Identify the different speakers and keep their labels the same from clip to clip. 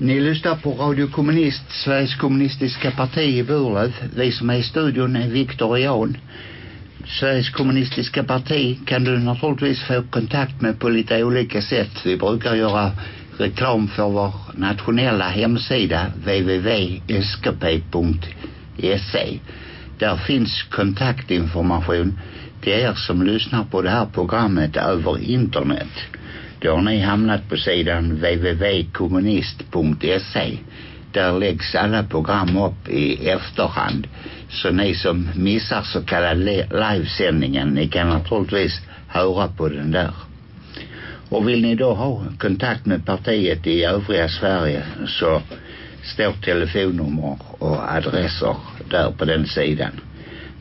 Speaker 1: Ni lyssnar på Radio Kommunist, Sveriges kommunistiska parti i Burlöv. Vi som är i studion är Viktor och Jan. Sveriges kommunistiska parti kan du naturligtvis få kontakt med på lite olika sätt. Vi brukar göra reklam för vår nationella hemsida www.skp.se. Där finns kontaktinformation till er som lyssnar på det här programmet över internet. Då har ni hamnat på sidan www.kommunist.se. Där läggs alla program upp i efterhand. Så ni som missar så kallad livesändningen, ni kan naturligtvis höra på den där. Och vill ni då ha kontakt med partiet i övriga Sverige så står telefonnummer och adresser där på den sidan.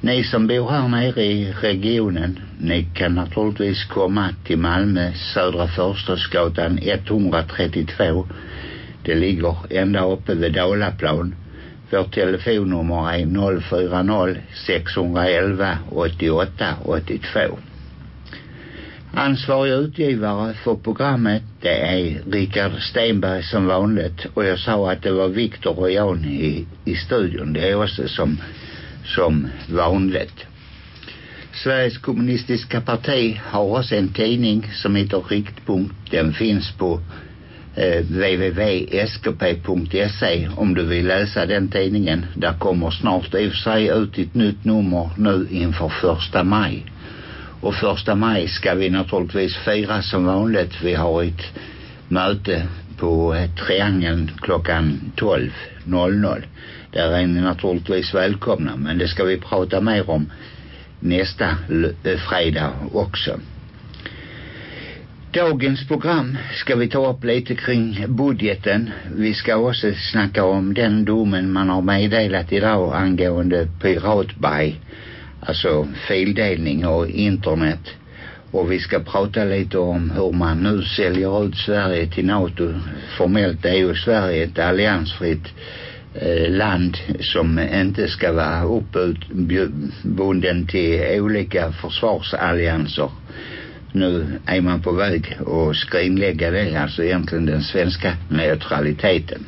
Speaker 1: Ni som bor här nere i regionen, ni kan naturligtvis komma till Malmö, Södra Förstadsgatan 132. Det ligger ända uppe vid Dalaplan. Vårt telefonnummer är 040 611 88 82. Ansvarig utgivare för programmet det är Richard Stenberg som vanligt och jag sa att det var Viktor och Jan i, i studion. Det är också som som vanligt. Sveriges kommunistiska parti har också en tidning som heter Riktpunkt. Den finns på eh, www.skp.se om du vill läsa den tidningen. Där kommer snart i och för sig ut ett nytt nummer nu inför första maj. Och första maj ska vi naturligtvis fira som vanligt. Vi har ett möte på eh, Triangeln klockan 12.00. Där är ni naturligtvis välkomna men det ska vi prata mer om nästa eh, fredag också. Dagens program ska vi ta upp lite kring budgeten. Vi ska också snacka om den domen man har meddelat idag angående Piratby. Alltså fildelning och internet. Och vi ska prata lite om hur man nu säljer ut Sverige till NATO. Formellt är ju Sverige ett alliansfritt Eh, land som inte ska vara uppbunden till olika försvarsallianser. Nu är man på väg att skrinlägga det, alltså egentligen den svenska neutraliteten.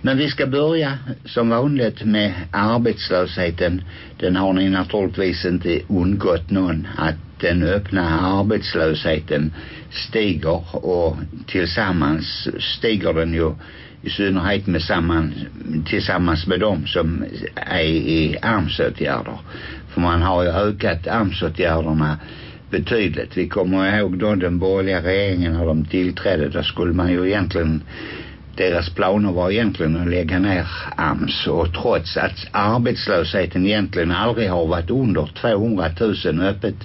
Speaker 1: Men vi ska börja som vanligt med arbetslösheten. Den har ni naturligtvis inte undgått någon att den öppna arbetslösheten stiger och tillsammans stiger den ju i synnerhet med samman, tillsammans med dem som är i AMS-åtgärder. För man har ju ökat AMS-åtgärderna betydligt. Vi kommer ihåg då den borgerliga regeringen när de tillträdde. Då skulle man ju egentligen deras planer var egentligen att lägga ner AMS och trots att arbetslösheten egentligen aldrig har varit under 200 000 öppet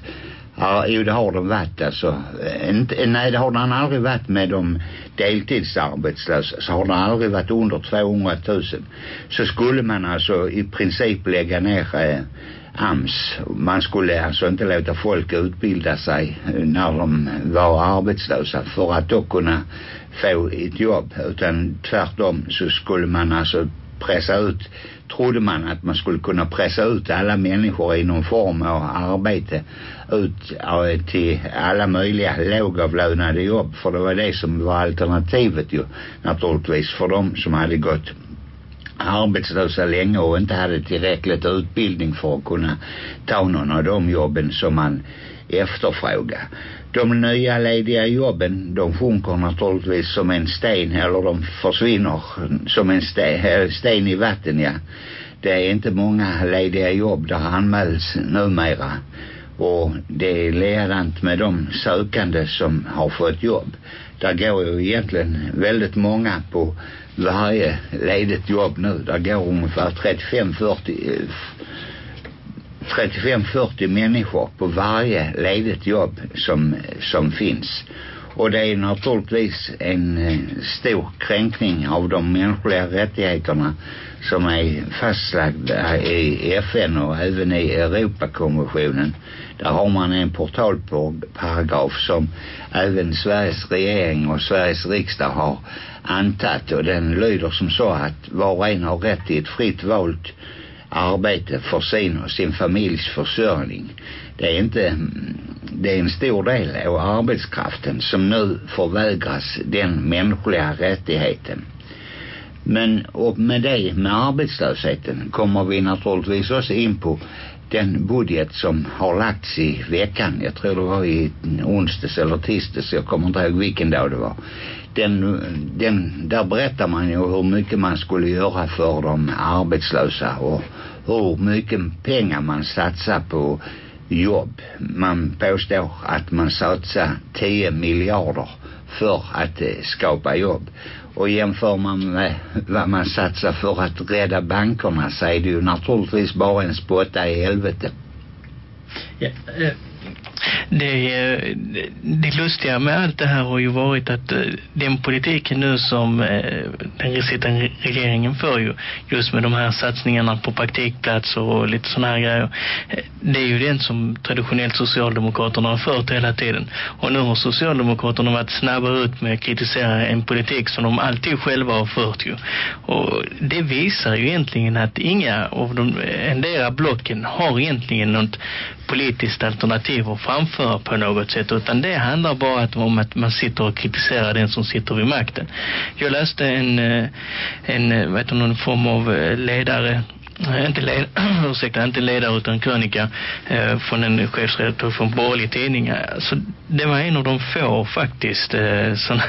Speaker 1: Ja, jo det har de varit alltså. Inte, nej det har den aldrig varit med de deltidsarbetslösa. Så har den aldrig varit under 200 000. Så skulle man alltså i princip lägga ner eh, AMS. Man skulle alltså inte låta folk utbilda sig när de var arbetslösa för att då kunna få ett jobb. Utan tvärtom så skulle man alltså pressa ut trodde man att man skulle kunna pressa ut alla människor i någon form av arbete ut eh, till alla möjliga lågavlönade jobb för det var det som var alternativet ju naturligtvis för dem som hade gått arbetslösa länge och inte hade tillräckligt utbildning för att kunna ta någon av de jobben som man efterfrågade. De nya lediga jobben, de sjunker naturligtvis som en sten, eller de försvinner som en sten, eh, sten i vatten, ja. Det är inte många lediga jobb där anmäls numera. Och det är ledant med de sökande som har fått jobb. Där går ju egentligen väldigt många på varje ledigt jobb nu. Där går ungefär 35-40 35-40 människor på varje ledigt jobb som, som finns. Och det är naturligtvis en eh, stor kränkning av de mänskliga rättigheterna som är fastlagda i FN och även i Europakonventionen. Där har man en portalparagraf som även Sveriges regering och Sveriges riksdag har antagit och den lyder som så att var och en har rätt till ett fritt valt arbete för sin och sin familjs försörjning. Det är inte, mm, det är en stor del av arbetskraften som nu förvägras den mänskliga rättigheten. Men och med det med arbetslösheten kommer vi naturligtvis också in på den budget som har lagts i veckan. Jag tror det var i onsdags eller tisdags. Jag kommer inte ihåg vilken dag det var. Den, den, där berättar man ju hur mycket man skulle göra för de arbetslösa och hur mycket pengar man satsar på jobb. Man påstår att man satsar 10 miljarder för att eh, skapa jobb. Och jämför man med vad man satsar för att rädda bankerna så är det ju naturligtvis bara en spotta i helvete.
Speaker 2: Ja, eh, det, det lustiga med allt det här har ju varit att eh, den politiken nu som eh, den sittande regeringen för ju, just med de här satsningarna på praktikplatser och lite sådana här grejer, eh, det är ju den som traditionellt Socialdemokraterna har fört hela tiden. Och nu har Socialdemokraterna varit snabba ut med att kritisera en politik som de alltid själva har fört ju. Och det visar ju egentligen att inga av de endera blocken har egentligen något politiskt alternativ att framföra på något sätt utan det handlar bara om att man sitter och kritiserar den som sitter vid makten. Jag läste en, eh, en eh, vet du, någon form av eh, ledare inte, ledare, ursäkta, inte ledare utan krönika eh, från en chefsredaktör från borgerlig tidning. Alltså, det var en av de få faktiskt eh, sådana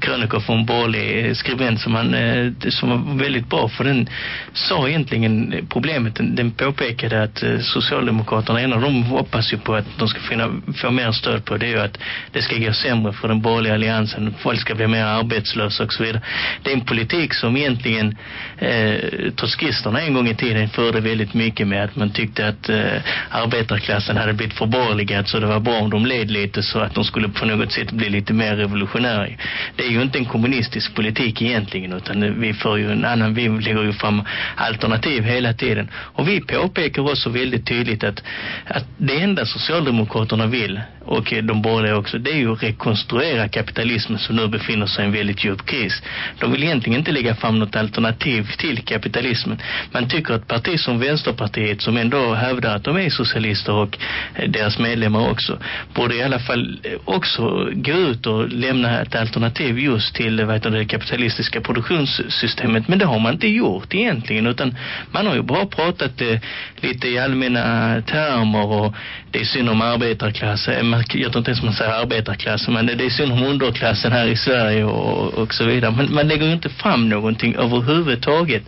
Speaker 2: krönikor från borgerlig skribent som, han, eh, som var väldigt bra för den sa egentligen problemet, den, den påpekade att eh, Socialdemokraterna, en av dem hoppas ju på att de ska finna, få mer stöd på det är ju att det ska gå sämre för den borgerliga alliansen, folk ska bli mer arbetslösa och så vidare. Det är en politik som egentligen eh, trotskisterna en gång i tiden förde väldigt mycket med att man tyckte att eh, arbetarklassen hade blivit förborgerligad så det var bra om de led lite så att de skulle på något sätt bli lite mer revolutionära. Det är ju inte en kommunistisk politik egentligen utan vi får ju en annan, vi lägger ju fram alternativ hela tiden. Och vi påpekar också väldigt tydligt att, att det enda Socialdemokraterna vill och eh, de borgerliga också, det är ju att rekonstruera kapitalismen som nu befinner sig i en väldigt djup kris. De vill egentligen inte lägga fram något alternativ till kapitalismen. Man tycker att parti som Vänsterpartiet som ändå hävdar att de är socialister och eh, deras medlemmar också borde i alla fall eh, också gå ut och lämna ett alternativ just till vet du, det kapitalistiska produktionssystemet. Men det har man inte gjort egentligen utan man har ju bara pratat eh, lite i allmänna termer och det är synd om arbetarklassen. Jag tror inte ens man säger arbetarklassen men det, det är synd om underklassen här i Sverige och, och så vidare. Men man lägger ju inte fram någonting överhuvudtaget.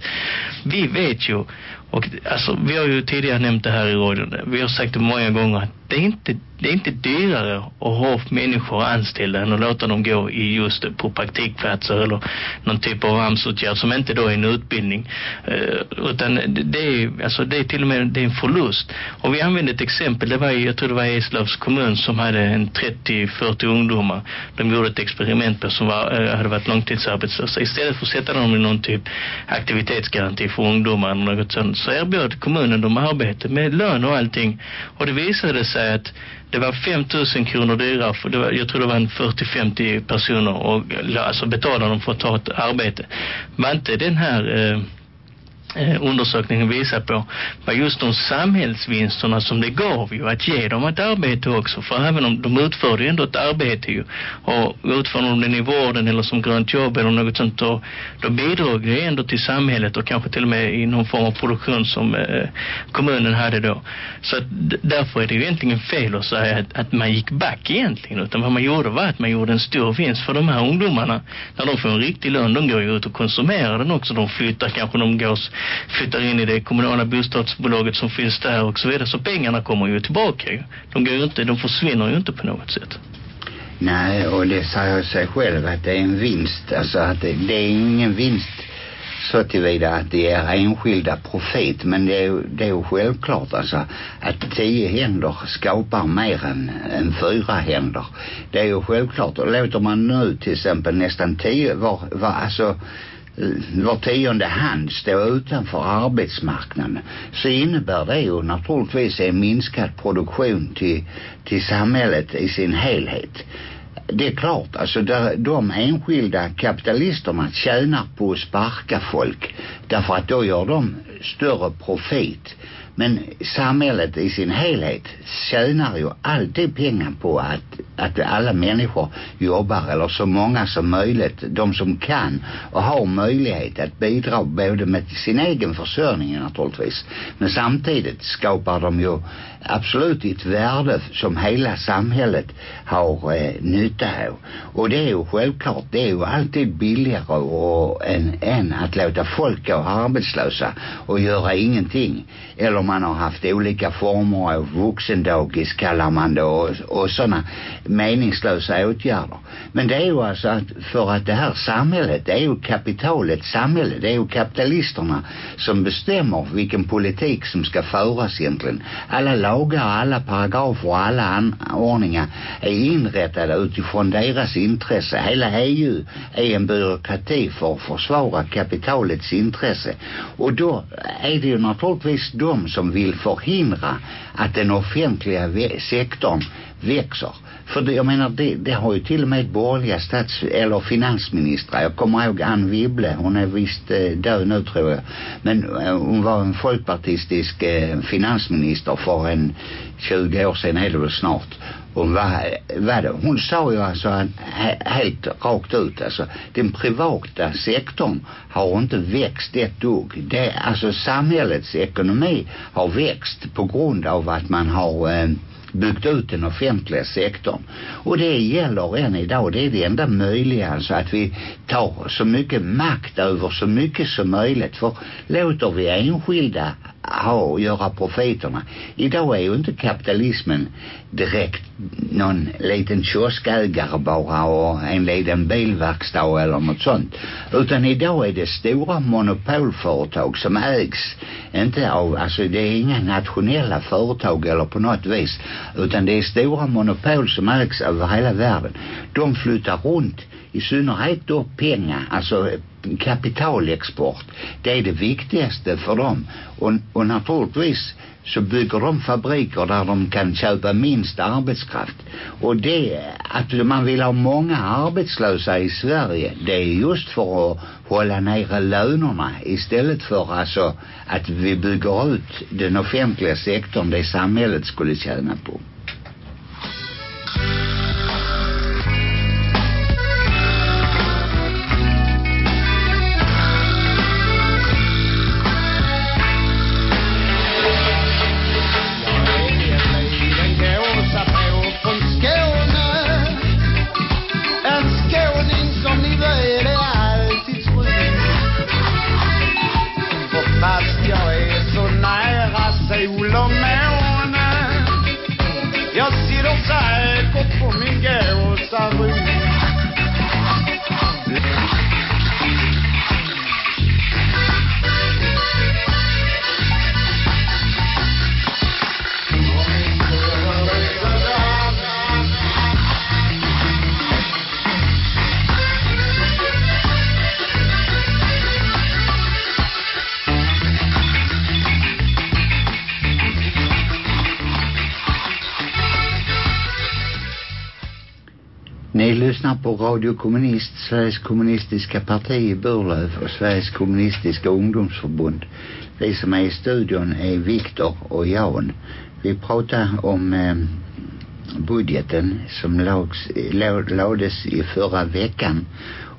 Speaker 2: Vi vet ju och alltså, vi har ju tidigare nämnt det här i radion. Vi har sagt det många gånger att det är inte, det är inte dyrare att ha människor anställda än att låta dem gå i just på praktikplatser eller någon typ av AMS-åtgärd som inte då är en utbildning. Uh, utan det är, alltså, det är till och med det är en förlust. Och vi använde ett exempel, det var jag tror det var Eslövs kommun som hade en 30-40 ungdomar. De gjorde ett experiment på som var, uh, hade varit långtidsarbetslösa. Istället för att sätta dem i någon typ aktivitetsgaranti för ungdomar eller något sånt så erbjöd kommunen dem arbete med lön och allting. Och det visade sig säga att det var 5 000 kronor dyrare för det var, jag tror det var en 40-50 personer och alltså betalade dem för att ta ett arbete. Var inte den här eh, Eh, undersökningen visar på var just de samhällsvinsterna som det gav ju att ge dem ett arbete också. För även om de utförde ju ändå ett arbete ju och utförde de den i vården eller som grönt jobb eller något sånt då, då bidrog det ändå till samhället och kanske till och med i någon form av produktion som eh, kommunen hade då. Så att, därför är det ju egentligen fel att säga att, att man gick back egentligen utan vad man gjorde var att man gjorde en stor vinst för de här ungdomarna. När de får en riktig lön de går ju ut och konsumerar den också. De flyttar kanske de går flyttar in i det kommunala bostadsbolaget som finns där och så vidare. Så pengarna kommer ju tillbaka ju. De, går ju inte, de försvinner ju inte på något sätt.
Speaker 1: Nej, och det säger sig själv att det är en vinst. Alltså att det, det är ingen vinst så tillvida att det är enskilda profit. Men det är, det är ju självklart alltså att tio händer skapar mer än, än fyra händer. Det är ju självklart. Och låter man nu till exempel nästan tio var, var alltså Eh, var tionde hand står utanför arbetsmarknaden så innebär det ju naturligtvis en minskad produktion till, till samhället i sin helhet. Det är klart, alltså där, de enskilda kapitalisterna tjänar på att sparka folk därför att då gör de större profit. Men samhället i sin helhet tjänar ju alltid pengar på att, att alla människor jobbar eller så många som möjligt. De som kan och har möjlighet att bidra både med sin egen försörjning naturligtvis. Men samtidigt skapar de ju absolut ett värde som hela samhället har eh, nytta av. Och det är ju självklart, det är ju alltid billigare och, än, än att låta folk gå arbetslösa och göra ingenting. Eller man har haft olika former av vuxendagis kallar man det och, och sådana meningslösa åtgärder. Men det är ju alltså att för att det här samhället, det är ju kapitalets samhälle, det är ju kapitalisterna som bestämmer vilken politik som ska föras egentligen. Alla lagar, alla paragrafer och alla anordningar är inrättade utifrån deras intresse. Hela EU är en byråkrati för att försvara kapitalets intresse. Och då är det ju naturligtvis de som vill förhindra att den offentliga sektorn växer. För det, jag menar, det, det har ju till och med borgerliga stats eller finansministrar. Jag kommer ihåg Ann Wibble, hon är visst eh, död nu tror jag. Men eh, hon var en folkpartistisk eh, finansminister för en 20 år sedan är det väl snart. Hon var, var det. Hon sa ju alltså helt rakt ut alltså den privata sektorn har inte växt ett dugg. Det, alltså samhällets ekonomi har växt på grund av att man har eh, byggt ut den offentliga sektorn. Och det gäller än idag. Det är det enda möjliga alltså att vi tar så mycket makt över så mycket som möjligt. För låter vi enskilda ha och göra profiterna. Idag är ju inte kapitalismen direkt någon liten kioskägare bara och en liten bilverkstad eller något sånt. Utan idag är det stora monopolföretag som ägs inte av, alltså det är inga nationella företag eller på något vis utan det är stora monopol som ägs över hela världen. De flyttar runt i synnerhet då pengar, alltså eh, kapitalexport. Det är det viktigaste för dem. Och, och naturligtvis så bygger de fabriker där de kan köpa minst arbetskraft. Och det att man vill ha många arbetslösa i Sverige det är just för att hålla nere lönerna istället för alltså att vi bygger ut den offentliga sektorn det samhället skulle tjäna på. Lyssnar på Radio Kommunist, Sveriges kommunistiska parti i Burlöv och Sveriges kommunistiska ungdomsförbund. Vi som är i studion är Viktor och Jan. Vi pratar om eh, budgeten som lags, lades i förra veckan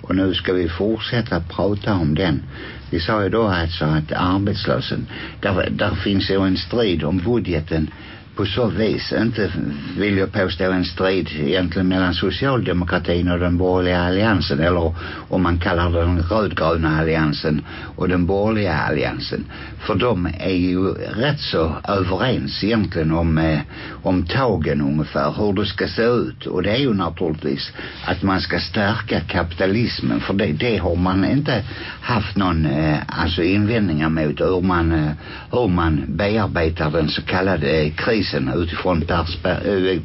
Speaker 1: och nu ska vi fortsätta prata om den. Vi sa ju då alltså att arbetslösen, där, där finns ju en strid om budgeten på så vis inte vill jag påstå en strid egentligen mellan socialdemokratin och den borgerliga alliansen eller om man kallar den rödgröna alliansen och den borgerliga alliansen. För de är ju rätt så överens egentligen om eh, om tagen ungefär hur det ska se ut. Och det är ju naturligtvis att man ska stärka kapitalismen för det, det har man inte haft någon eh, alltså invändningar mot hur man eh, hur man bearbetar den så kallade eh, krisen utifrån perspe-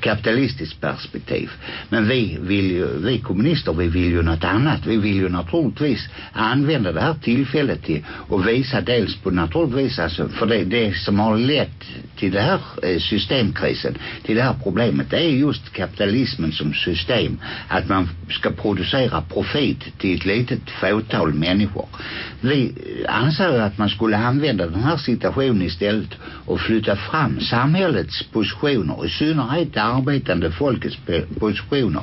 Speaker 1: kapitalistiskt perspektiv. Men vi vill ju, vi kommunister vi vill ju något annat. Vi vill ju naturligtvis använda det här tillfället till att visa dels på naturligtvis alltså för det, det som har lett till det här eh, systemkrisen, till det här problemet, det är just kapitalismen som system. Att man ska producera profit till ett litet fåtal människor. Vi anser att man skulle använda den här situationen istället och flytta fram samhällets positioner, i synnerhet arbetande folkets positioner.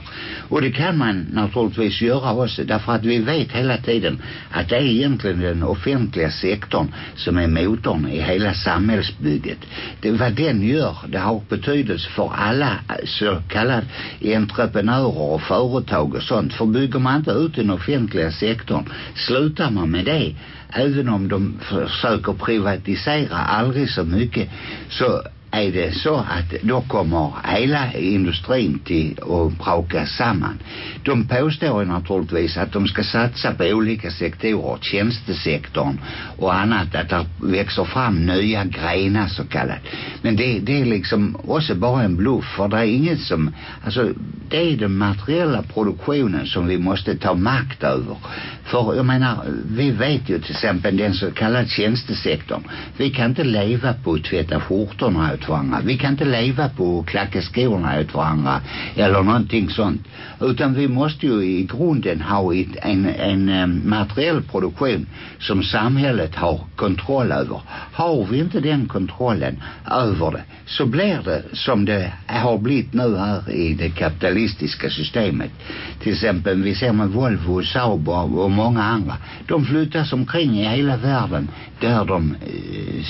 Speaker 1: Och det kan man naturligtvis göra också därför att vi vet hela tiden att det är egentligen den offentliga sektorn som är motorn i hela samhällsbygget. Det, vad den gör, det har betydelse för alla eh, så kallade entreprenörer och företag och sånt. För bygger man inte ut den offentliga sektorn, slutar man med det även om de försöker privatisera aldrig så mycket så är det så att då kommer hela industrin till att braka samman. De påstår naturligtvis att de ska satsa på olika sektorer, tjänstesektorn och annat, att det växer fram nya grenar så kallat. Men det, det är liksom också bara en bluff för det är inget som, alltså det är den materiella produktionen som vi måste ta makt över. För jag menar, vi vet ju till exempel den så kallade tjänstesektorn. Vi kan inte leva på att tvätta skjortorna åt varandra. Vi kan inte leva på att klacka skorna åt varandra eller någonting sånt. Utan vi måste ju i grunden ha ett, en, en, eh, en materiell produktion som samhället har kontroll över. Har vi inte den kontrollen över det så blir det som det har blivit nu här i det kapitalistiska systemet. Till exempel vi ser med Volvo och Saab och, och många andra. De flyttas omkring i hela världen där de eh,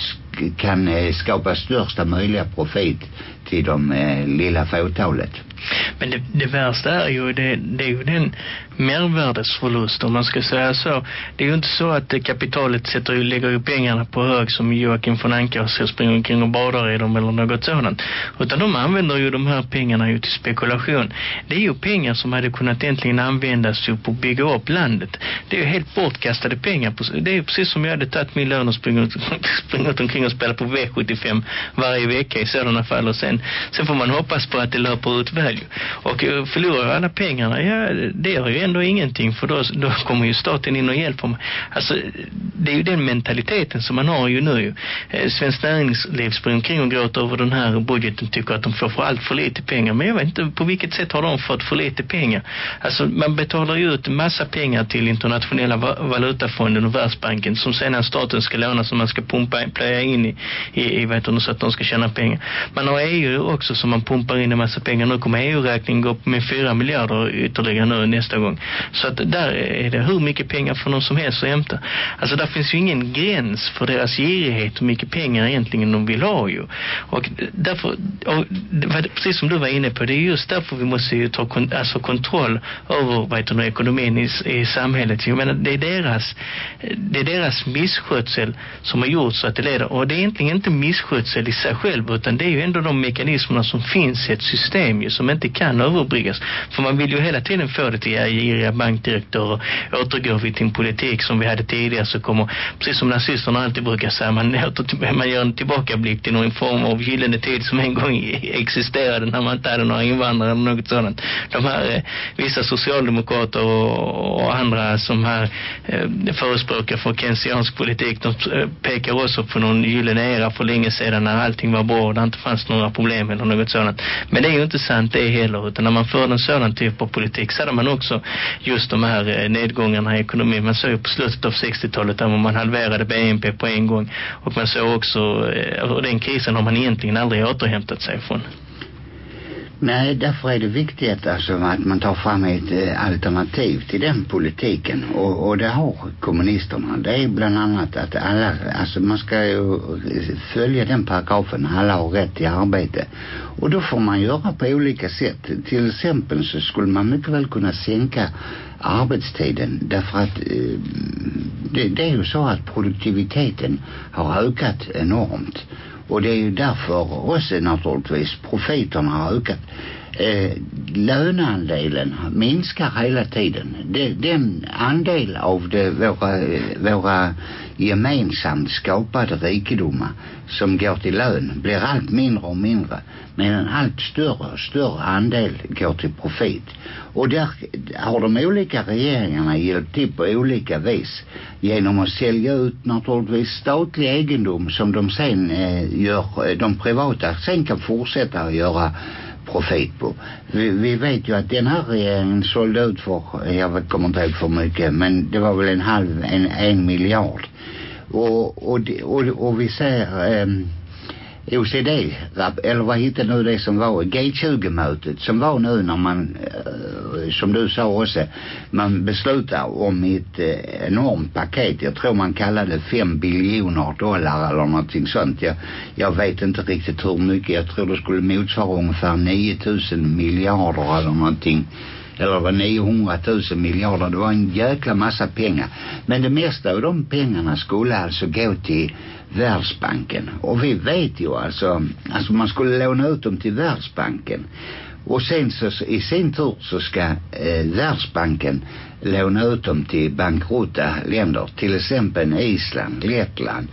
Speaker 1: kan eh, skapa största möjliga profit till de eh, lilla fåtalet.
Speaker 2: Men det, det värsta är ju det, det är ju den mervärdesförlust om man ska säga så. Det är ju inte så att kapitalet sätter lägger ju pengarna på hög som Joakim von Anka och så springer omkring och badar i dem eller något sådant. Utan de använder ju de här pengarna ju till spekulation. Det är ju pengar som hade kunnat egentligen användas ju på att bygga upp landet. Det är ju helt bortkastade pengar. På, det är ju precis som jag hade tagit min lön och sprungit, sprungit omkring och spelat på V75 varje vecka i sådana fall och sen, sen får man hoppas på att det löper ut väl ju. Och eh, förlorar alla pengarna, ja det är ju ändå ingenting för då, då kommer ju staten in och hjälper mig. Alltså det är ju den mentaliteten som man har ju nu ju. Svenskt näringsliv springer omkring och gråter över den här budgeten tycker att de får för allt för lite pengar. Men jag vet inte på vilket sätt har de fått för lite pengar. Alltså man betalar ju ut massa pengar till internationella valutafonden och Världsbanken som sedan staten ska låna som man ska pumpa plöja in i, i, i vet du, så att de ska tjäna pengar. Man har EU också som man pumpar in en massa pengar. Nu kommer EU-räkningen gå upp med 4 miljarder ytterligare nu nästa gång. Så att där är det hur mycket pengar för någon som helst att hämta. Alltså där finns ju ingen gräns för deras girighet hur mycket pengar egentligen de vill ha ju. Och därför, och precis som du var inne på, det är just därför vi måste ju ta kon, alltså kontroll över vad heter ekonomin i, i samhället. Jag menar, det är deras det är deras misskötsel som har gjort så att det leder. Och det är egentligen inte misskötsel i sig själv utan det är ju ändå de mekanismerna som finns i ett system ju, som inte kan överbryggas. För man vill ju hela tiden få det till giriga bankdirektörer återgår vi till en politik som vi hade tidigare så kommer, precis som nazisterna alltid brukar säga, man, man gör en tillbakablick till någon form av gyllene tid som en gång existerade när man inte hade några invandrare eller något sådant. De här eh, vissa socialdemokrater och, och andra som här eh, förespråkar för kensiansk politik, de eh, pekar också på någon gyllene era för länge sedan när allting var bra och det inte fanns några problem eller något sådant. Men det är ju inte sant det heller utan när man för en sådan typ av politik så hade man också just de här eh, nedgångarna i ekonomin. Man såg ju på slutet av 60-talet där man halverade BNP på en gång och man såg också eh, och den krisen har man egentligen aldrig återhämtat sig från.
Speaker 1: Nej, därför är det viktigt alltså att man tar fram ett eh, alternativ till den politiken och, och det har kommunisterna. Det är bland annat att alla, alltså man ska ju följa den paragrafen, alla har rätt till arbete. Och då får man göra på olika sätt. Till exempel så skulle man mycket väl kunna sänka arbetstiden därför att eh, det, det är ju så att produktiviteten har ökat enormt och det är ju därför också naturligtvis profiterna har ökat eh, löneandelen minskar hela tiden. Det, den andel av det, våra, våra gemensamt skapade rikedomar som går till lön blir allt mindre och mindre medan en allt större och större andel går till profit. Och där har de olika regeringarna hjälpt till på olika vis genom att sälja ut naturligtvis statlig egendom som de sen eh, gör, eh, de privata sen kan fortsätta att göra profit på. Vi, vi vet ju att den här regeringen sålde ut för, jag kommer inte ihåg för mycket, men det var väl en halv, en, en miljard. Och, och, och, och vi ser Eh, OCD, eller vad hette nu det som var G20-mötet som var nu när man, eh, som du sa också, man beslutar om ett eh, enormt paket. Jag tror man kallade fem biljoner dollar eller någonting sånt. Jag, jag vet inte riktigt hur mycket. Jag tror det skulle motsvara ungefär 9000 miljarder eller någonting eller det var 900 000 miljarder. Det var en jäkla massa pengar. Men det mesta av de pengarna skulle alltså gå till Världsbanken. Och vi vet ju alltså, alltså man skulle låna ut dem till Världsbanken. Och sen så i sin tur så ska eh, Världsbanken låna ut dem till bankrutta länder. Till exempel Island, Lettland,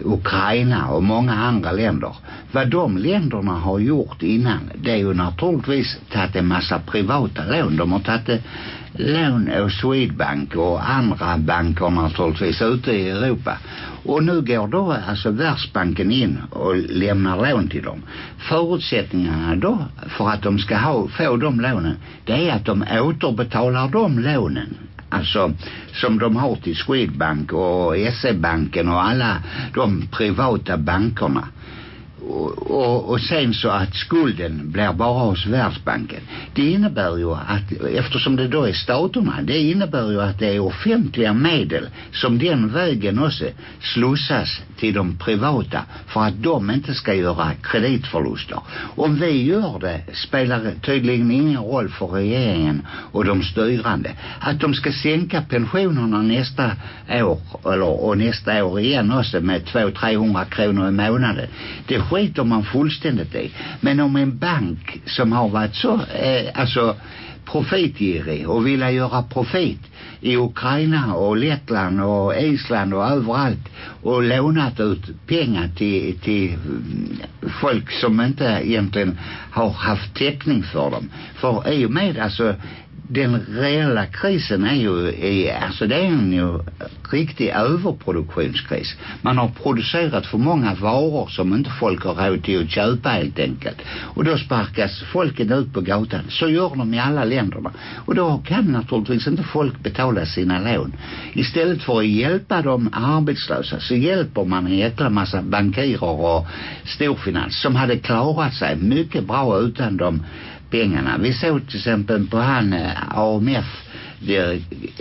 Speaker 1: Ukraina och många andra länder. Vad de länderna har gjort innan det är ju naturligtvis tagit en massa privata lån. De har tagit lån av Swedbank och andra banker naturligtvis ute i Europa. Och nu går då alltså Världsbanken in och lämnar lån till dem. Förutsättningarna då för att de ska ha, få de lånen det är att de återbetalar de lånen alltså som de har till Swedbank och SE-banken och alla de privata bankerna och, och, och sen så att skulden blir bara hos Världsbanken. Det innebär ju att, eftersom det då är staterna, det innebär ju att det är offentliga medel som den vägen också slussas till de privata för att de inte ska göra kreditförluster. Om vi gör det spelar tydligen ingen roll för regeringen och de styrande. Att de ska sänka pensionerna nästa år eller, och nästa år igen också med 200-300 kronor i månaden. Det skiter man fullständigt i. Men om en bank som har varit så, eh, alltså profitgirig och vilja göra profit i Ukraina och Lettland och Island och överallt och lånat ut pengar till, till mm, folk som inte egentligen har haft täckning för dem. För i och med alltså den reella krisen är ju, är, alltså det är en ju riktig överproduktionskris. Man har producerat för många varor som inte folk har råd till att köpa helt enkelt. Och då sparkas folket ut på gatan. Så gör de i alla länderna. Och då kan naturligtvis inte folk betala sina lån. Istället för att hjälpa de arbetslösa så hjälper man en jäkla massa bankirer och storfinans som hade klarat sig mycket bra utan de pengarna. Vi såg till exempel på han eh, AMF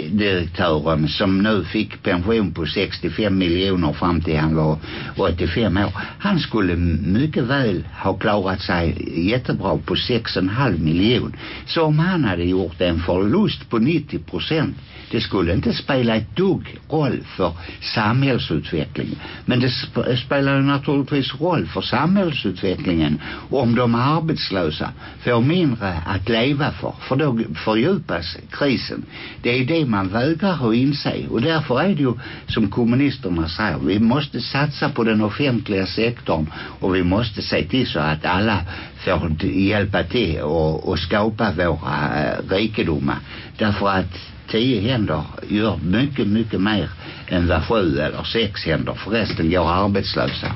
Speaker 1: direktören som nu fick pension på 65 miljoner fram till han var 85 år. Han skulle mycket väl ha klarat sig jättebra på 6,5 miljon. Så om han hade gjort en förlust på 90 procent det skulle inte spela ett dugg roll för samhällsutvecklingen. Men det sp eh, spelar naturligtvis roll för samhällsutvecklingen om de arbetslösa får mindre att leva för. För då fördjupas krisen. Det är det man vägrar att inse. Och därför är det ju som kommunisterna säger. Vi måste satsa på den offentliga sektorn och vi måste se till så att alla får hjälpa till och, och skapa våra äh, rikedomar. Därför att tio händer gör mycket, mycket mer än vad sju eller sex händer. Förresten går arbetslösa.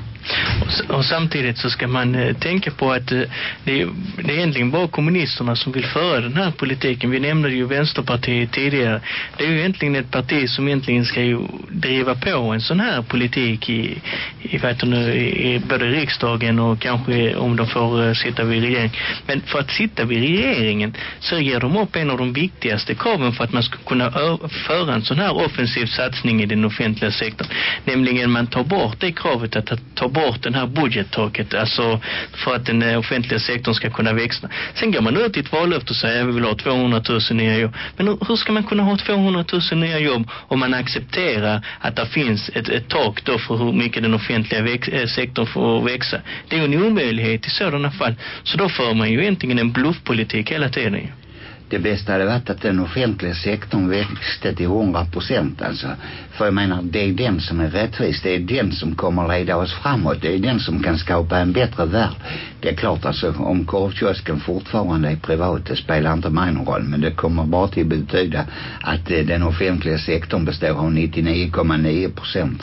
Speaker 2: Och, och samtidigt så ska man eh, tänka på att eh, det, är, det är egentligen bara kommunisterna som vill föra den här politiken. Vi nämnde ju Vänsterpartiet tidigare. Det är ju egentligen ett parti som egentligen ska ju driva på en sån här politik i, i, vet nu, i, i både riksdagen och kanske om de får eh, sitta vid regeringen. Men för att sitta vid regeringen så ger de upp en av de viktigaste kraven för att man ska kunna föra en sån här offensiv satsning i den offentliga sektorn. Nämligen man tar bort det kravet att ta bort den här budgettaket, alltså för att den eh, offentliga sektorn ska kunna växa. Sen går man ut i ett vallöfte och säger att vi vill ha 200 000 nya jobb. Men hur ska man kunna ha 200 000 nya jobb om man accepterar att det finns ett, ett tak då för hur mycket den offentliga eh, sektorn får växa? Det är ju en omöjlighet i sådana fall. Så då för man ju egentligen en bluffpolitik hela tiden
Speaker 1: det bästa hade varit att den offentliga sektorn växte till 100 procent alltså. För jag menar, det är den som är rättvis. Det är den som kommer att leda oss framåt. Det är den som kan skapa en bättre värld. Det är klart alltså, om korvkiosken fortfarande är privat, det spelar inte mig någon roll. Men det kommer bara till betyda att eh, den offentliga sektorn består av 99,9 procent.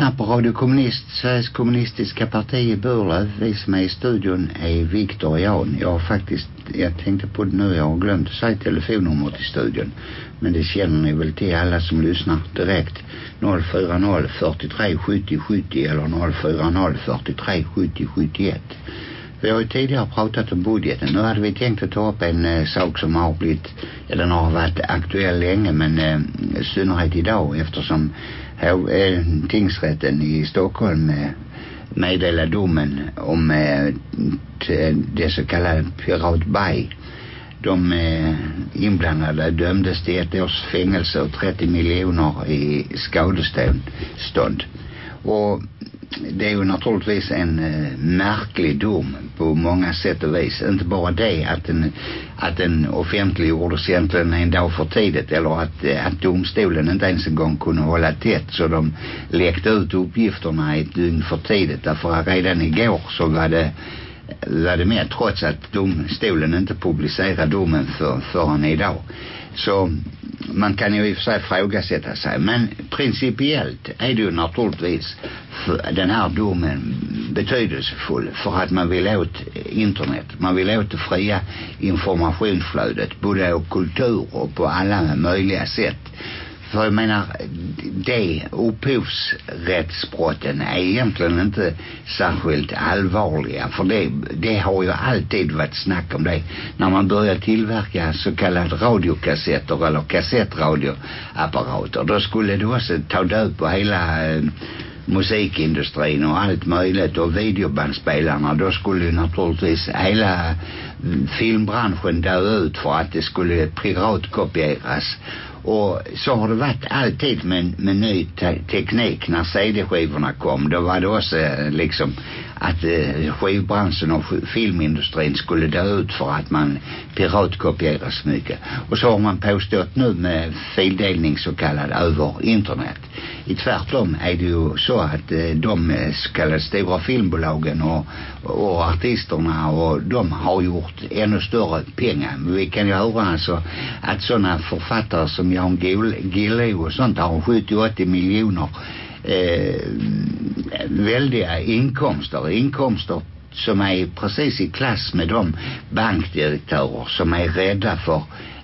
Speaker 1: Lyssnar på Radio Kommunist, Sveriges kommunistiska parti i Burlöv. Vi som är i studion är Viktor och Jan. Jag har faktiskt, jag tänkte på det nu, jag har glömt att säga telefonnumret till studion. Men det känner ni väl till alla som lyssnar direkt. 040 43 70 70 eller 040 43 70 71. Vi har ju tidigare pratat om budgeten. Nu hade vi tänkt att ta upp en eh, sak som har blivit, ja den har varit aktuell länge men eh, i synnerhet idag eftersom här, eh, tingsrätten i Stockholm eh, meddelar domen om eh, det så kallade Pirat Bay. De eh, inblandade dömdes till ett års fängelse och 30 miljoner i skadestånd. Och det är ju naturligtvis en eh, märklig dom på många sätt och vis. Inte bara det att den, att den offentliggjordes egentligen en dag för tidigt eller att, eh, att domstolen inte ens en gång kunde hålla tätt så de läckte ut uppgifterna ett dygn för tidigt. Därför att redan igår så var det var det med trots att domstolen inte publicerade domen för, förrän idag. Så man kan ju i och för sig ifrågasätta sig. Men principiellt är det ju naturligtvis den här domen betydelsefull för att man vill åt internet. Man vill åt det fria informationsflödet både av kultur och på alla möjliga sätt. För jag menar, det upphovsrättsbrotten är egentligen inte särskilt allvarliga. För det, det har ju alltid varit snack om det. När man börjar tillverka så kallade radiokassetter eller kassettradioapparater. Då skulle det också ta död på hela eh, musikindustrin och allt möjligt och videobandspelarna då skulle ju naturligtvis hela mm, filmbranschen dö ut för att det skulle piratkopieras och så har det varit alltid med, med ny te teknik när CD-skivorna kom. Då var det också eh, liksom att eh, skivbranschen och filmindustrin skulle dö ut för att man piratkopierar så mycket. Och så har man påstått nu med fildelning så kallad över internet. I tvärtom är det ju så att eh, de eh, så kallade stora filmbolagen och, och artisterna och de har gjort ännu större pengar. Men vi kan ju höra alltså att sådana författare som Jan Gilleo och sånt har 70-80 miljoner eh, väldiga inkomster. Inkomster som är precis i klass med de bankdirektörer som är rädda för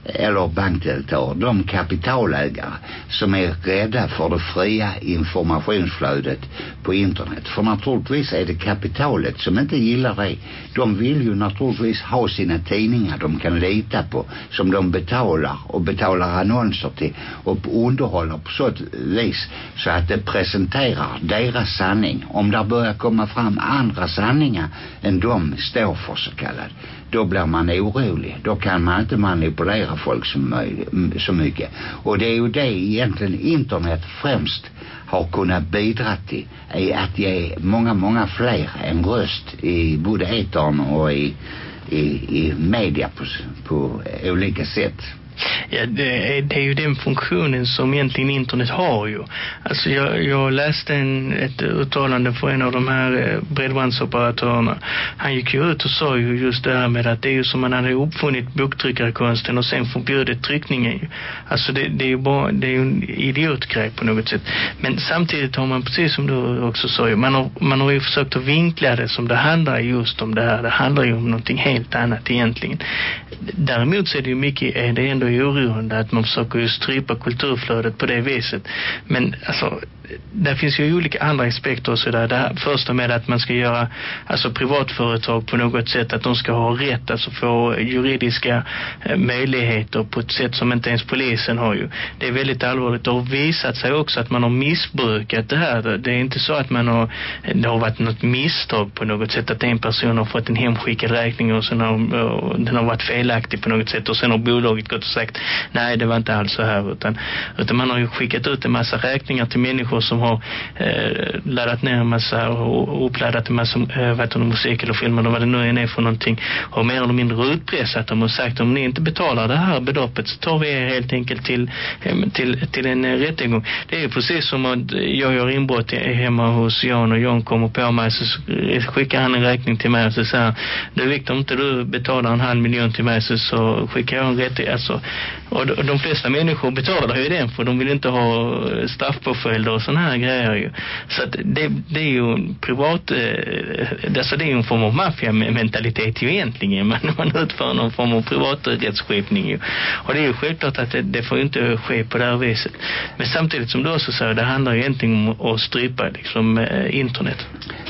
Speaker 1: eller bankdirektörer, de kapitalägare som är rädda för det fria informationsflödet på internet. För naturligtvis är det kapitalet som inte gillar det. De vill ju naturligtvis ha sina tidningar de kan lita på, som de betalar och betalar annonser till och underhåller på så vis så att det presenterar deras sanning. Om där börjar komma fram andra sanningar än de står för så kallad då blir man orolig. Då kan man inte manipulera folk så, så mycket. Och det är ju det egentligen internet främst har kunnat bidra till är att ge många, många fler en röst i både etern och i, i, i media på, på olika sätt.
Speaker 2: Ja, det är, det är ju den funktionen som egentligen internet har ju. Alltså jag, jag läste en, ett uttalande för en av de här eh, bredbandsoperatörerna. Han gick ju ut och sa ju just det här med att det är ju som man hade uppfunnit boktryckarkonsten och sen förbjudit tryckningen ju. Alltså det, det är ju bara, det är ju en idiotgrej på något sätt. Men samtidigt har man, precis som du också sa ju, man har, man har ju försökt att vinkla det som det handlar just om det här. Det handlar ju om någonting helt annat egentligen. Däremot så är det ju mycket, är det ändå oroande att man försöker ju strypa kulturflödet på det viset. Men alltså, där finns ju olika andra aspekter och sådär. Det här första med att man ska göra alltså privatföretag på något sätt att de ska ha rätt alltså få juridiska eh, möjligheter på ett sätt som inte ens polisen har ju. Det är väldigt allvarligt Det har visat sig också att man har missbrukat det här. Det är inte så att man har det har varit något misstag på något sätt att en person har fått en hemskickad räkning och sen har och den har varit felaktig på något sätt och sen har bolaget gått och sagt nej det var inte alls så här utan, utan man har ju skickat ut en massa räkningar till människor som har eh, laddat ner en massa och uppladdat en massa eh, vet du, musik eller filmer eller vad det nu än är för någonting Har mer eller mindre utpressat dem och sagt om ni inte betalar det här beloppet så tar vi er helt enkelt till, till, till en eh, rättegång. Det är precis som att jag gör inbrott hemma hos Jan och Jan kommer på mig så skickar han en räkning till mig och så säger du Victor, inte du betalar en halv miljon till mig så, så skickar jag en rättegång. Alltså, och de flesta människor betalar ju den för de vill inte ha eh, straffpåföljder och sådana här grejer ju. Så att det, det är ju en privat eh, alltså det är ju en form av maffiamentalitet ju egentligen man, man utför någon form av privaträttsskipning ju. Och det är ju självklart att det, det får inte ske på det här viset. Men samtidigt som du också säger, det handlar ju egentligen om att strypa liksom eh, internet.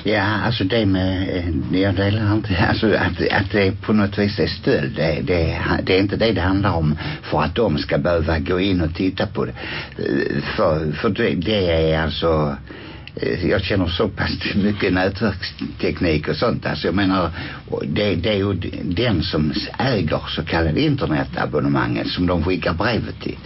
Speaker 1: Ja, alltså det med jag delar inte, alltså att, att det på något vis är stöld, det, det, det är inte det det handlar om för att de ska behöva gå in och titta på det. För, för det, det är alltså jag känner så pass mycket nätverksteknik och sånt. Alltså jag menar, det, det är ju den som äger så kallade internetabonnemanget som de skickar brevet till.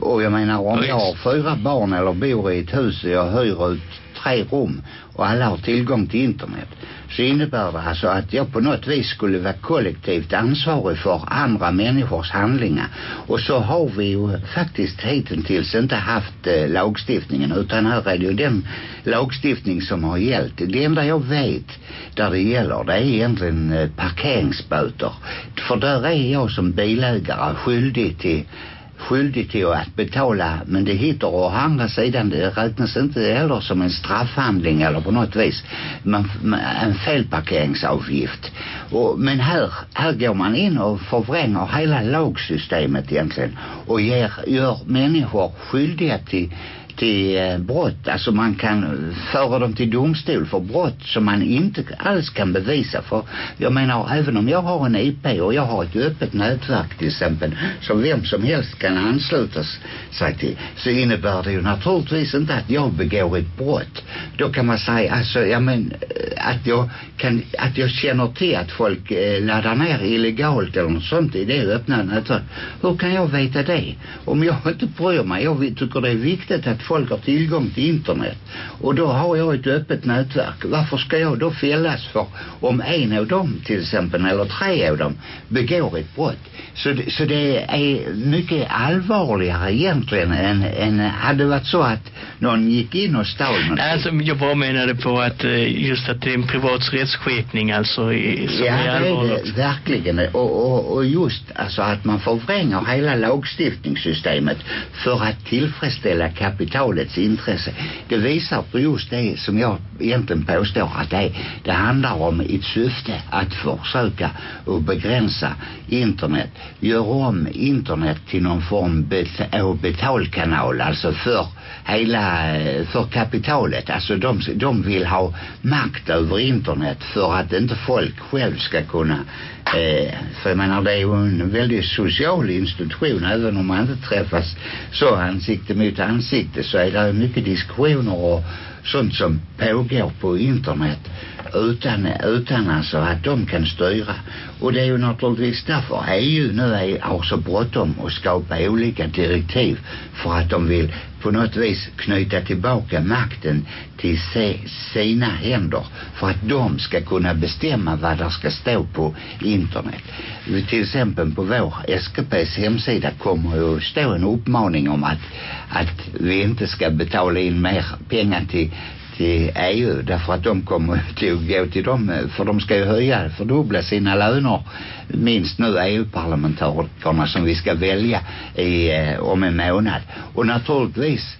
Speaker 1: Och jag menar, om jag har fyra barn eller bor i ett hus och jag hyr ut tre rum och alla har tillgång till internet så innebär det alltså att jag på något vis skulle vara kollektivt ansvarig för andra människors handlingar och så har vi ju faktiskt hittills inte haft eh, lagstiftningen utan här är det ju den lagstiftning som har gällt det enda jag vet där det gäller det är egentligen eh, parkeringsböter för där är jag som bilägare skyldig till skyldig till att betala men det hittar å andra sidan det räknas inte heller som en straffhandling eller på något vis. Man, en felparkeringsavgift och, men här, här går man in och förvränger hela lagsystemet egentligen och ger, gör människor skyldiga till till eh, brott. Alltså man kan föra dem till domstol för brott som man inte alls kan bevisa. För jag menar, även om jag har en IP och jag har ett öppet nätverk till exempel som vem som helst kan ansluta sig till så innebär det ju naturligtvis inte att jag begår ett brott. Då kan man säga, alltså, ja men eh, att jag kan, att jag känner till att folk eh, laddar ner illegalt eller något sånt i det öppna nätverket. Hur kan jag veta det? Om jag inte bryr mig, jag tycker det är viktigt att folk har tillgång till internet och då har jag ett öppet nätverk varför ska jag då fällas för om en av dem till exempel eller tre av dem begår ett brott så det, så det är mycket allvarligare egentligen än, än hade varit så att någon gick in och stal någonting.
Speaker 2: Alltså jag bara menade på att eh, just att det är en privat rättsskipning alltså i, som
Speaker 1: ja,
Speaker 2: är allvarligt.
Speaker 1: det är det verkligen och, och, och just alltså att man förvränger hela lagstiftningssystemet för att tillfredsställa kapitalets intresse. Det visar på just det som jag egentligen påstår att det, det handlar om ett syfte att försöka och begränsa internet. Gör om internet till någon form av betalkanal alltså för hela eh, för kapitalet. Alltså de, de vill ha makt över internet för att inte folk själv ska kunna eh, för jag menar det är ju en väldigt social institution. Även om man inte träffas så ansikte mot ansikte så är det mycket diskussioner och sånt som pågår på internet utan, utan alltså att de kan styra. Och det är ju naturligtvis därför EU nu är, har så bråttom att skapa olika direktiv för att de vill på något vis knyta tillbaka makten till se, sina händer för att de ska kunna bestämma vad det ska stå på internet. Till exempel på vår SKPs hemsida kommer ju stå en uppmaning om att, att vi inte ska betala in mer pengar till till EU därför att de kommer till att gå till dem för de ska ju höja, fördubbla sina löner. Minst nu EU-parlamentarikerna som vi ska välja i, eh, om en månad. Och naturligtvis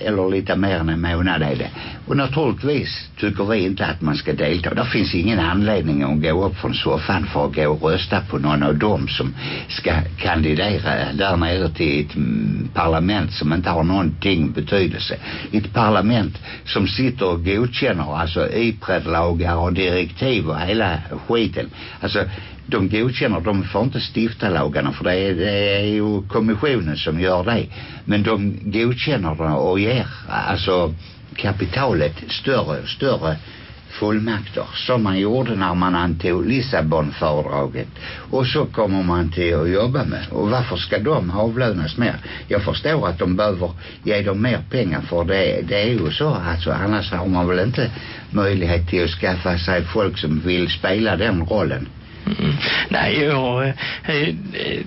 Speaker 1: eller lite mer än en månad är det. Och naturligtvis tycker vi inte att man ska delta. Det finns ingen anledning att gå upp från soffan för att gå och rösta på någon av dem som ska kandidera där nere till ett mm, parlament som inte har någonting betydelse. Ett parlament som sitter och godkänner alltså IPRED-lagar och direktiv och hela skiten. Alltså de godkänner, de får inte stifta lagarna för det är, det är ju kommissionen som gör det. Men de godkänner det och ger alltså kapitalet större, större fullmakter. Som man gjorde när man antog Lissabonfördraget. Och så kommer man till att jobba med. Och varför ska de avlönas mer? Jag förstår att de behöver ge dem mer pengar för det, det är ju så. Alltså annars har man väl inte möjlighet till att skaffa sig folk som vill spela den rollen.
Speaker 2: Mm. Nej, jag eh, eh,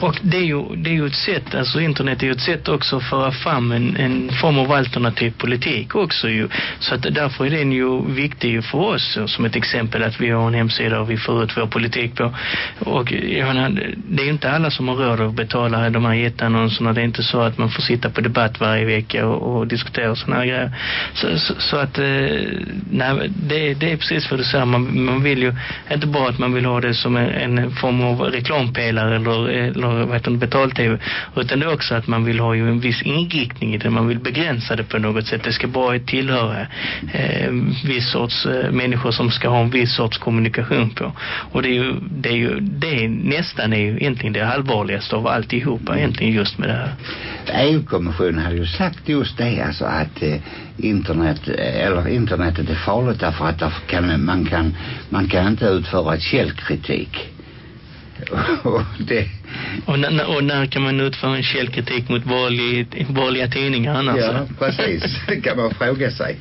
Speaker 2: och det är, ju, det är ju ett sätt, alltså internet är ju ett sätt också att föra fram en, en form av alternativ politik också ju. Så att därför är den ju viktig för oss som ett exempel att vi har en hemsida och vi får ut vår politik på. Och jag menar, det är ju inte alla som har råd att betala de här jätteannonserna. Det är inte så att man får sitta på debatt varje vecka och, och diskutera sådana här grejer. Så, så, så att, eh, nej, det, det är precis vad du säger. Man, man vill ju inte bara att man vill ha det som en, en form av reklampelare eller, eller vad heter det, betal-tv. Utan det är också att man vill ha ju en viss inriktning i det, man vill begränsa det på något sätt. Det ska bara tillhöra eh, viss sorts eh, människor som ska ha en viss sorts kommunikation på. Och det är ju, det är ju det nästan är ju egentligen det allvarligaste av alltihopa egentligen just med det här.
Speaker 1: EU-kommissionen har ju sagt just det alltså att eh, internet eller internetet är farligt därför att där kan, man, kan, man kan inte utföra källkritik
Speaker 2: och, det... och, när, och när kan man utföra en källkritik mot vanlig, vanliga tidningar annars?
Speaker 1: Ja, precis. Det kan man fråga sig.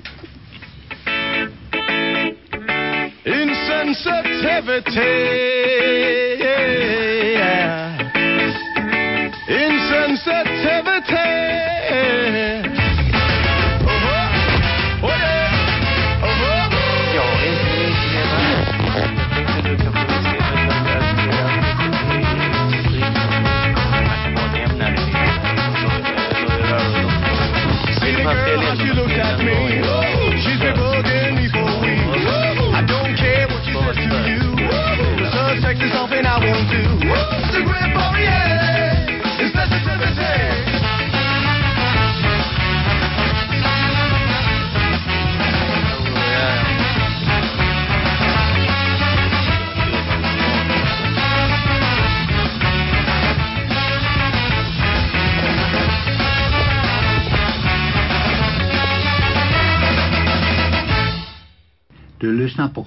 Speaker 1: Insensitivity Insensitivity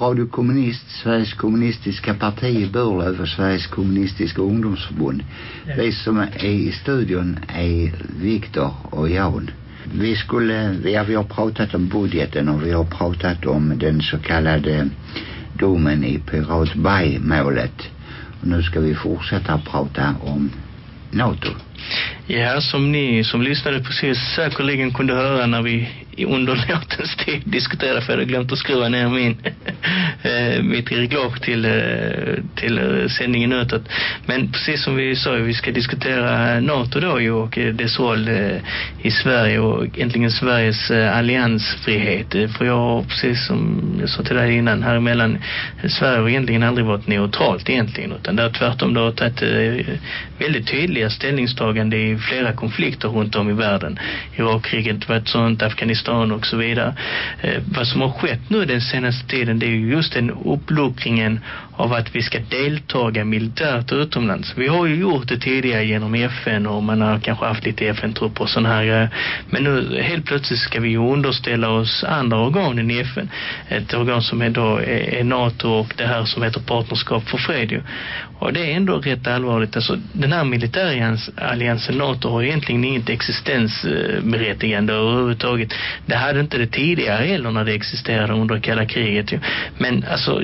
Speaker 2: Radio Kommunist, Sveriges kommunistiska parti i Burlöv och Sveriges kommunistiska ungdomsförbund. Ja. Vi som är i studion är Viktor och Jan. Vi skulle, ja, vi har pratat om budgeten och vi har pratat om den så kallade domen i Pirat Bay-målet. Och nu ska vi fortsätta prata om NATO. Ja, som ni som lyssnade precis säkerligen kunde höra när vi under låtens tid diskutera, för jag hade glömt att skruva ner min eh, mitt reglage till, eh, till eh, sändningen utåt. Men precis som vi sa, vi ska diskutera NATO då ju och eh, dess roll i Sverige och egentligen Sveriges alliansfrihet. För jag har precis som jag sa till dig innan här emellan Sverige har egentligen aldrig varit neutralt egentligen utan det har tvärtom då tagit väldigt tydliga ställningstagande i flera konflikter runt om i världen. Irakkriget var ett sånt, Afghanistan och så vidare. Eh, vad som har skett nu den senaste tiden det är ju just den uppluckringen av att vi ska deltaga militärt utomlands. Vi har ju gjort det tidigare genom FN och man har kanske haft lite FN-trupper och sådana här. Eh, men nu helt plötsligt ska vi ju underställa oss andra organen i FN. Ett organ som är då eh, är NATO och det här som heter Partnerskap för fred. Och det är ändå rätt allvarligt. Alltså, den här militäralliansen NATO har egentligen inget existensberättigande överhuvudtaget. Det hade inte det tidigare heller när det existerade under kalla kriget. Men alltså,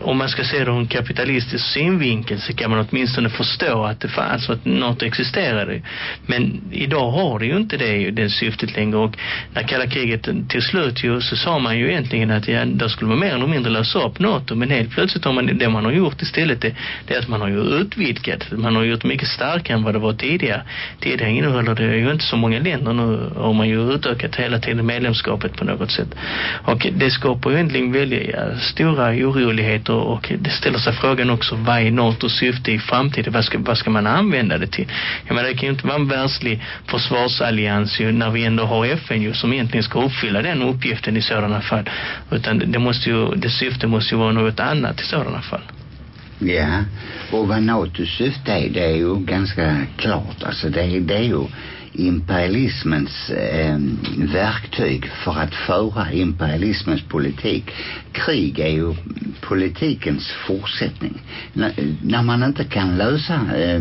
Speaker 2: om man ska se det ur en kapitalistisk synvinkel så kan man åtminstone förstå att det fanns att något existerade. Men idag har det ju inte det, det syftet längre. Och när kalla kriget till slut ju, så sa man ju egentligen att ja, då skulle man mer eller mindre lösa upp NATO. Men helt plötsligt har man, det man har gjort istället det, det är att man har ju utvidgat. Man har gjort mycket starkare än vad det var tidigare. Tidigare innehåller det ju inte så många länder. Nu har man ju utökat hela tiden medlemskapet på något sätt. Och det skapar ju egentligen väldigt stora oroligheter och det ställer sig frågan också vad är NATOs syfte i framtiden? Vad ska, vad ska man använda det till? Jag menar, det kan ju inte vara en världslig försvarsallians ju, när vi ändå har FN ju, som egentligen ska uppfylla den uppgiften i sådana fall. Utan det, måste ju, det syfte måste ju vara något annat i sådana fall.
Speaker 1: Ja, och vad NATOs syfte är, det är ju ganska klart. Alltså det, det är ju imperialismens eh, verktyg för att föra imperialismens politik. Krig är ju politikens fortsättning. N när man inte kan lösa eh,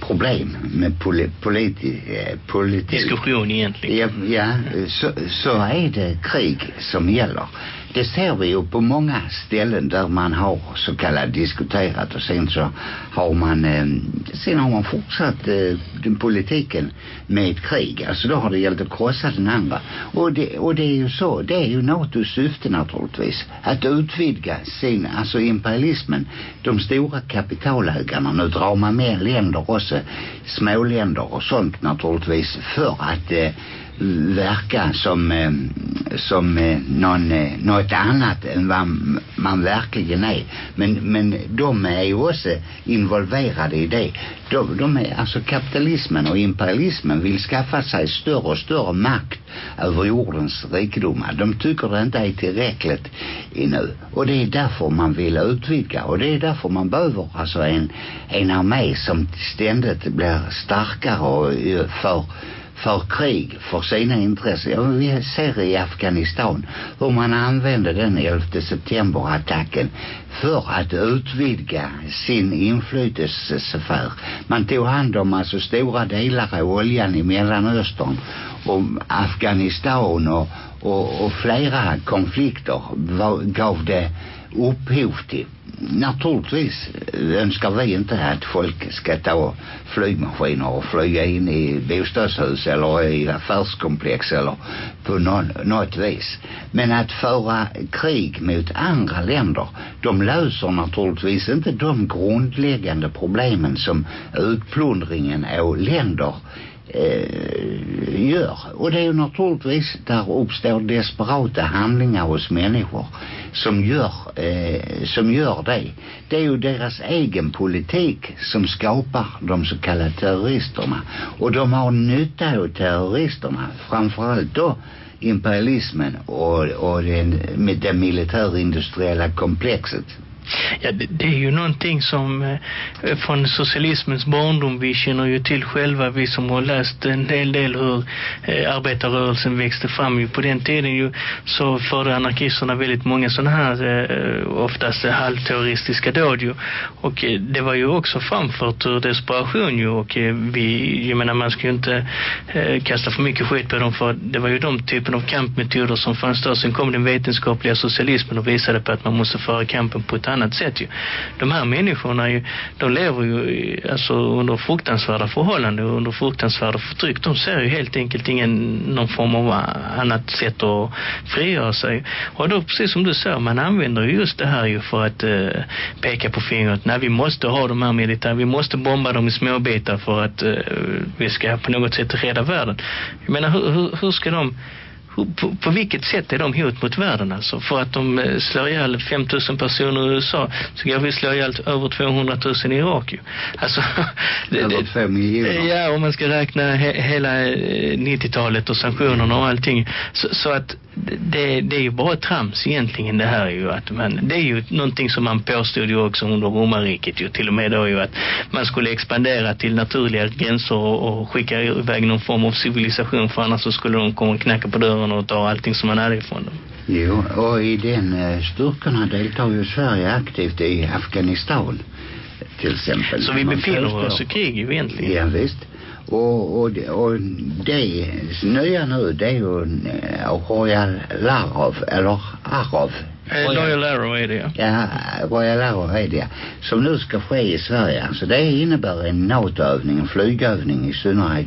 Speaker 1: problem med poli politi eh, politik.
Speaker 2: Diskussion egentligen.
Speaker 1: Ja, ja så, så är det krig som gäller. Det ser vi ju på många ställen där man har så kallat diskuterat och sen så har man eh, sen har man fortsatt eh, den politiken med ett krig. Alltså då har det gällt att krossa den andra. Och det, och det är ju så, det är ju NATOs syfte naturligtvis. Att utvidga sin, alltså imperialismen, de stora kapitalägarna. Nu drar man med länder också, småländer och sånt naturligtvis för att eh, verka som, eh, som eh, någon, eh, något annat än vad man verkligen är. Men, men de är ju också involverade i det. De, de är, alltså kapitalismen och imperialismen vill skaffa sig större och större makt över jordens rikedomar. De tycker det inte är tillräckligt nu. Och det är därför man vill utvidga. Och det är därför man behöver alltså en, en armé som ständigt blir starkare och eh, för för krig, för sina intressen. Ja, vi ser i Afghanistan hur man använde den 11 september-attacken för att utvidga sin inflytelsesfär. Man tog hand om alltså stora delar av oljan i Mellanöstern och Afghanistan och, och, och flera konflikter var, gav det upphov till naturligtvis önskar vi inte att folk ska ta flygmaskiner och flyga in i bostadshus eller i affärskomplex eller på någon, något vis. Men att föra krig mot andra länder, de löser naturligtvis inte de grundläggande problemen som utplundringen av länder eh, gör. Och det är ju naturligtvis där uppstår desperata handlingar hos människor som gör, eh, som gör det. Det är ju deras egen politik som skapar de så kallade terroristerna. Och de har nytta av terroristerna, framförallt då imperialismen och, och den, med det militärindustriella komplexet.
Speaker 2: Ja, det, det är ju någonting som eh, från socialismens barndom vi känner ju till själva, vi som har läst en del, del hur eh, arbetarrörelsen växte fram ju på den tiden ju så förde anarkisterna väldigt många sådana här eh, oftast halvterroristiska dåd ju. Och eh, det var ju också framfört ur desperation ju och eh, vi, jag menar man ska ju inte eh, kasta för mycket skit på dem för det var ju de typen av kampmetoder som fanns då, sen kom den vetenskapliga socialismen och visade på att man måste föra kampen på ett annat annat sätt ju. De här människorna ju, de lever ju alltså under fruktansvärda förhållanden och under fruktansvärda förtryck. De ser ju helt enkelt ingen någon form av annat sätt att frigöra sig. Och då precis som du sa, man använder just det här ju för att eh, peka på fingret. Nej, vi måste ha de här militära, vi måste bomba dem i små bitar för att eh, vi ska på något sätt rädda världen. Jag menar, hur, hur, hur ska de på, på vilket sätt är de hot mot världen alltså? För att de eh, slår ihjäl 5000 personer i USA så går vi slå ihjäl över 200 000 i Irak ju. Alltså,
Speaker 1: Över två miljoner.
Speaker 2: Ja, om man ska räkna he hela 90-talet och sanktionerna och allting. Så, så att det, det är ju bara trams egentligen det här ju att man, det är ju någonting som man påstod ju också under romarriket ju till och med då ju att man skulle expandera till naturliga gränser och, och skicka iväg någon form av civilisation för annars så skulle de komma och knacka på dörren och ta allting som man hade ifrån dem.
Speaker 1: Jo, och i den uh, styrkorna deltar ju Sverige aktivt i Afghanistan till exempel.
Speaker 2: Så vi befinner oss i krig ju egentligen.
Speaker 1: Ja, visst. Och, och, och det nya nu det är ju uh, Royal Larov eller Arov
Speaker 2: Eh, Royal Arrow är det ja.
Speaker 1: Royal Arrow är det Som nu ska ske i Sverige. Alltså det innebär en NATO-övning, en flygövning i synnerhet.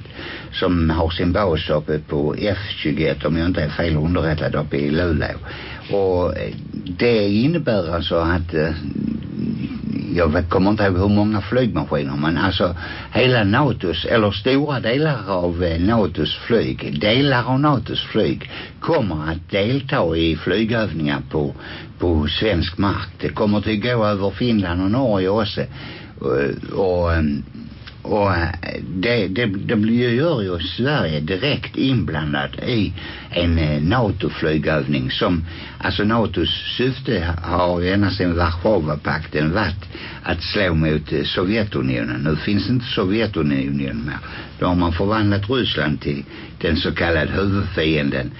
Speaker 1: Som har sin bas uppe på F21 om jag inte är fel underrättad uppe i Luleå. Och det innebär alltså att jag kommer inte ihåg hur många flygmaskiner men alltså hela NATOs eller stora delar av eh, NATOs flyg delar av NATOs flyg kommer att delta i flygövningar på, på svensk mark det kommer att gå över Finland och Norge också och, och och det, det, det blir, gör ju Sverige direkt inblandat i en eh, NATO-flygövning som, alltså NATOs syfte har ju ända sedan Warszawapakten varit att slå mot eh, Sovjetunionen. Nu finns inte Sovjetunionen mer. Då har man förvandlat Ryssland till den så kallade huvudfienden.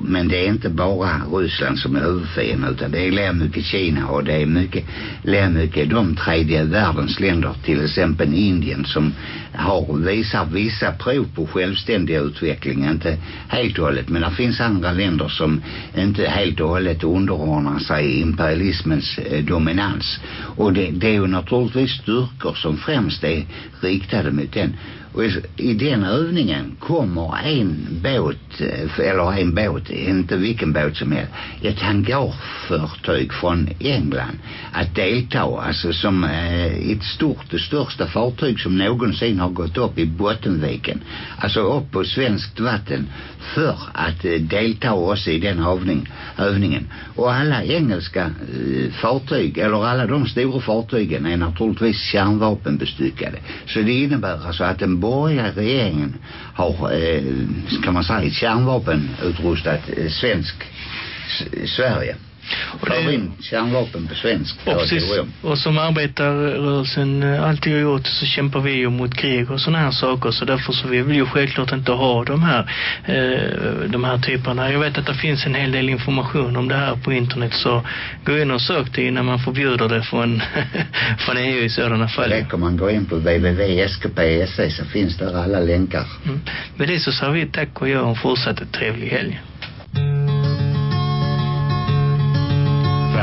Speaker 1: Men det är inte bara Ryssland som är huvudfienden utan det är lär mycket Kina och det är mycket, lär mycket de tredje världens länder, till exempel Indien som har visar vissa prov på självständig utveckling. Inte helt och hållet men det finns andra länder som inte helt och hållet underordnar sig imperialismens eh, dominans. Och det, det är ju naturligtvis styrkor som främst är riktade mot den. Och i, i den övningen kommer en båt, eh, eller en båt, inte vilken båt som helst, ett hangarfartyg från England att delta, alltså som eh, ett stort, det största fartyg som någonsin har gått upp i Bottenviken, alltså upp på svenskt vatten för att eh, delta också i den övning, övningen. Och alla engelska eh, fartyg, eller alla de stora fartygen är naturligtvis kärnvapenbestyckade. Så det innebär alltså att en borgerliga regeringen har, eh, kan man säga, kärnvapenutrustat eh, svensk Sverige. Kärnvapen på svensk
Speaker 2: och, precis, och som arbetarrörelsen alltid har gjort så kämpar vi ju mot krig och sådana här saker så därför så vill vi ju självklart inte ha de här eh, de här typerna. Jag vet att det finns en hel del information om det här på internet så gå in och sök det innan man förbjuder det från, från EU i sådana fall.
Speaker 1: Räcker man gå in på www.skp.se så finns där alla länkar.
Speaker 2: Mm. Med det så säger vi tack och gör en fortsatt trevlig helg.